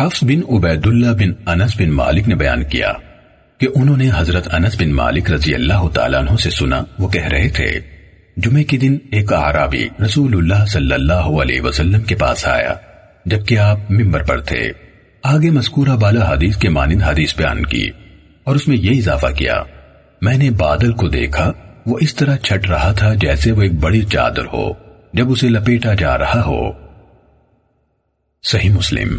حفظ بن عبید اللہ بن انس بن مالک نے بیان کیا کہ انہوں نے حضرت انس بن مالک رضی اللہ تعالیٰ عنہ سے سنا، وہ کہہ رہے تھے جمعے کے دن ایک عرابی رسول اللہ صلی اللہ علیہ وسلم کے پاس آیا، جبکہ آپ ممبر پر تھے۔ آگے مذکورہ بالا حدیث کے مانند حدیث بیان کی اور اس میں یہ اضافہ کیا، میں نے بادل کو دیکھا، وہ اس طرح چھٹ رہا تھا جیسے وہ ایک بڑی چادر ہو، جب اسے لپیٹا جا رہا ہو۔ صحیح مسلم۔